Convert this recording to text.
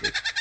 perfect.